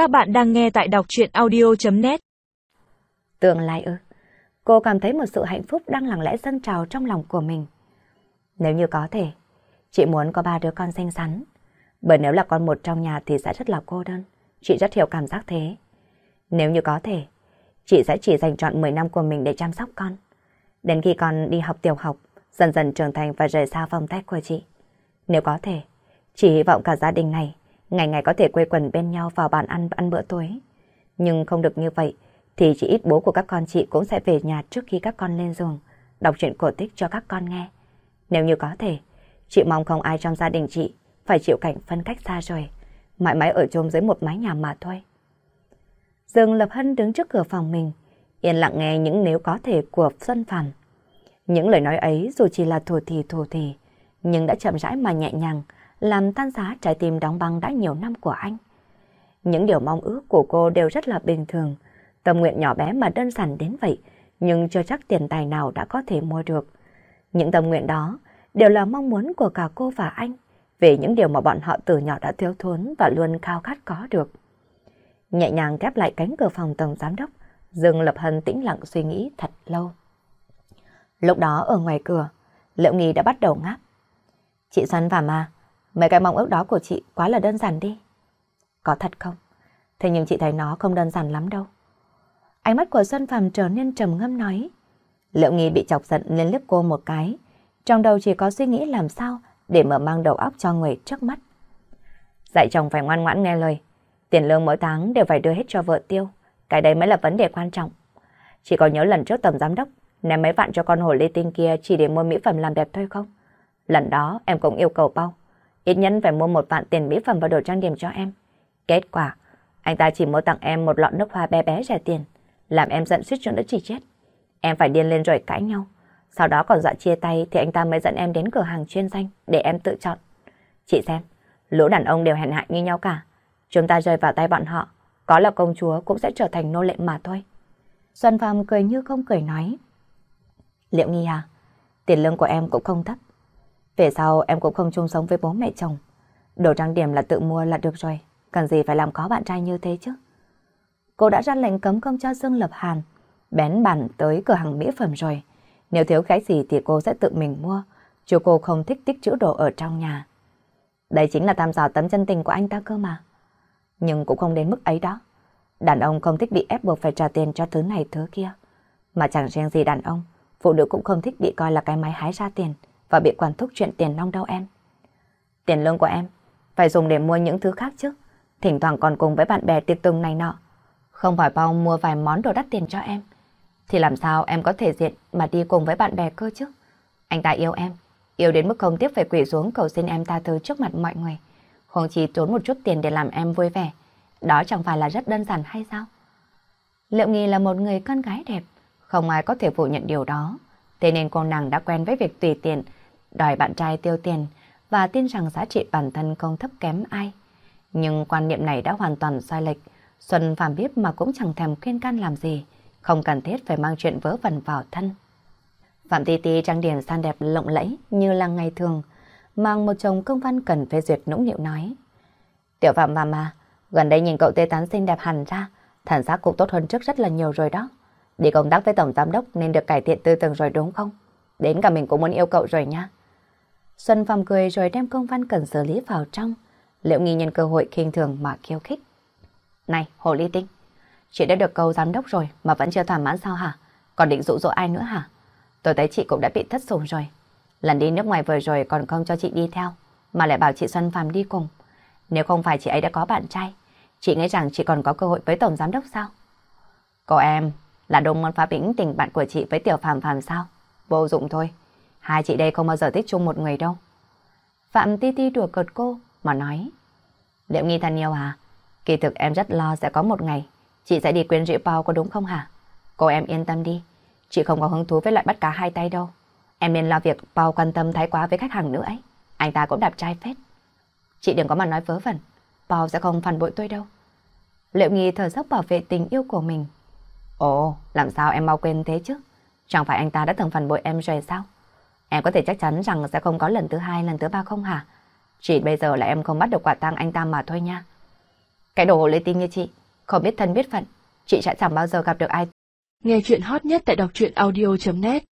Các bạn đang nghe tại đọc chuyện audio.net Tương lai ư? Cô cảm thấy một sự hạnh phúc đang lặng lẽ dâng trào trong lòng của mình. Nếu như có thể, chị muốn có ba đứa con xinh xắn. Bởi nếu là con một trong nhà thì sẽ rất là cô đơn. Chị rất hiểu cảm giác thế. Nếu như có thể, chị sẽ chỉ dành chọn 10 năm của mình để chăm sóc con. Đến khi con đi học tiểu học, dần dần trưởng thành và rời xa vòng tay của chị. Nếu có thể, chị hy vọng cả gia đình này ngày ngày có thể quây quần bên nhau vào bàn ăn ăn bữa tối. Nhưng không được như vậy, thì chỉ ít bố của các con chị cũng sẽ về nhà trước khi các con lên giường, đọc truyện cổ tích cho các con nghe. Nếu như có thể, chị mong không ai trong gia đình chị phải chịu cảnh phân cách xa rồi, mãi mãi ở chung dưới một mái nhà mà thôi. Dương Lập Hân đứng trước cửa phòng mình, yên lặng nghe những nếu có thể của Xuân Phạm. Những lời nói ấy dù chỉ là thổ thì thổ thì, nhưng đã chậm rãi mà nhẹ nhàng, làm tan giá trái tim đóng băng đã nhiều năm của anh. Những điều mong ước của cô đều rất là bình thường, tâm nguyện nhỏ bé mà đơn giản đến vậy, nhưng chưa chắc tiền tài nào đã có thể mua được. Những tâm nguyện đó đều là mong muốn của cả cô và anh, về những điều mà bọn họ từ nhỏ đã thiếu thốn và luôn khao khát có được. Nhẹ nhàng khép lại cánh cửa phòng tổng giám đốc, Dương Lập Hân tĩnh lặng suy nghĩ thật lâu. Lúc đó ở ngoài cửa, Liệu Nghi đã bắt đầu ngáp. Chị Xuân và Ma mấy cái mong ước đó của chị quá là đơn giản đi. Có thật không? Thế nhưng chị thấy nó không đơn giản lắm đâu. Ánh mắt của Xuân Phạm trở nên trầm ngâm nói. Liệu Nghi bị chọc giận lên liếc cô một cái. Trong đầu chỉ có suy nghĩ làm sao để mở mang đầu óc cho người trước mắt. Dạy chồng phải ngoan ngoãn nghe lời. Tiền lương mỗi tháng đều phải đưa hết cho vợ tiêu. Cái đấy mới là vấn đề quan trọng. Chỉ có nhớ lần trước tầm giám đốc ném mấy vạn cho con hồ lê tinh kia chỉ để mua mỹ phẩm làm đẹp thôi không? Lần đó em cũng yêu cầu bao. Ít nhất phải mua một vạn tiền mỹ phẩm và đồ trang điểm cho em. Kết quả, anh ta chỉ mua tặng em một lọ nước hoa bé bé rẻ tiền. Làm em giận suýt chút nữa chỉ chết. Em phải điên lên rồi cãi nhau. Sau đó còn dọa chia tay thì anh ta mới dẫn em đến cửa hàng chuyên danh để em tự chọn. Chị xem, lũ đàn ông đều hèn hạ như nhau cả. Chúng ta rơi vào tay bọn họ, có là công chúa cũng sẽ trở thành nô lệ mà thôi. Xuân Phạm cười như không cười nói. Liệu nghi à, tiền lương của em cũng không thấp. Về sau em cũng không chung sống với bố mẹ chồng. Đồ trang điểm là tự mua là được rồi, cần gì phải làm có bạn trai như thế chứ. Cô đã ra lệnh cấm công cho Dương Lập Hàn, bén bản tới cửa hàng mỹ phẩm rồi. Nếu thiếu cái gì thì cô sẽ tự mình mua, chứ cô không thích tích trữ đồ ở trong nhà. Đây chính là tham dò tấm chân tình của anh ta cơ mà. Nhưng cũng không đến mức ấy đó. Đàn ông không thích bị ép buộc phải trả tiền cho thứ này thứ kia. Mà chẳng riêng gì đàn ông, phụ nữ cũng không thích bị coi là cái máy hái ra tiền và bị quản thúc chuyện tiền nong đâu em. Tiền lương của em phải dùng để mua những thứ khác chứ. Thỉnh thoảng còn cùng với bạn bè tiệc tùng này nọ. Không phải bao mua vài món đồ đắt tiền cho em. Thì làm sao em có thể diện mà đi cùng với bạn bè cơ chứ? Anh ta yêu em. Yêu đến mức không tiếc phải quỷ xuống cầu xin em ta thứ trước mặt mọi người. Không chỉ tốn một chút tiền để làm em vui vẻ. Đó chẳng phải là rất đơn giản hay sao? Liệu Nghi là một người con gái đẹp. Không ai có thể phủ nhận điều đó. Thế nên cô nàng đã quen với việc tùy tiện, đòi bạn trai tiêu tiền và tin rằng giá trị bản thân không thấp kém ai. Nhưng quan niệm này đã hoàn toàn sai lệch. Xuân Phạm biết mà cũng chẳng thèm khuyên can làm gì, không cần thiết phải mang chuyện vớ vẩn vào thân. Phạm Ti Ti trang điểm san đẹp lộng lẫy như là ngày thường, mang một chồng công văn cần phê duyệt nũng nịu nói. Tiểu Phạm mama à, gần đây nhìn cậu tê tán xinh đẹp hẳn ra, thần xác cũng tốt hơn trước rất là nhiều rồi đó. Đi công tác với tổng giám đốc nên được cải thiện tư tưởng rồi đúng không? Đến cả mình cũng muốn yêu cậu rồi nha. Xuân Phạm cười rồi đem công văn cần xử lý vào trong. Liệu nghi nhân cơ hội khinh thường mà khiêu khích. Này, Hồ Ly Tinh, chị đã được câu giám đốc rồi mà vẫn chưa thỏa mãn sao hả? Còn định dụ dỗ ai nữa hả? Tôi thấy chị cũng đã bị thất sủng rồi. Lần đi nước ngoài vừa rồi còn không cho chị đi theo, mà lại bảo chị Xuân Phạm đi cùng. Nếu không phải chị ấy đã có bạn trai, chị nghĩ rằng chị còn có cơ hội với tổng giám đốc sao? Cô em là đồng môn phá bĩnh tình bạn của chị với tiểu phàm phàm sao? Vô dụng thôi. Hai chị đây không bao giờ thích chung một người đâu. Phạm Ti Ti đùa cợt cô mà nói. Liệu nghi thân yêu à? Kỳ thực em rất lo sẽ có một ngày chị sẽ đi quyến rượu bao có đúng không hả? Cô em yên tâm đi. Chị không có hứng thú với loại bắt cá hai tay đâu. Em nên lo việc bao quan tâm thái quá với khách hàng nữa ấy. Anh ta cũng đạp trai phết. Chị đừng có mà nói vớ vẩn. Bao sẽ không phản bội tôi đâu. Liệu nghi thở dốc bảo vệ tình yêu của mình. Ồ, làm sao em mau quên thế chứ? Chẳng phải anh ta đã từng phản bội em rồi sao? Em có thể chắc chắn rằng sẽ không có lần thứ hai, lần thứ ba không hả? Chỉ bây giờ là em không bắt được quả tang anh ta mà thôi nha. Cái đồ lê tin như chị, không biết thân biết phận, chị sẽ chẳng bao giờ gặp được ai. Nghe chuyện hot nhất tại đọc truyện audio.net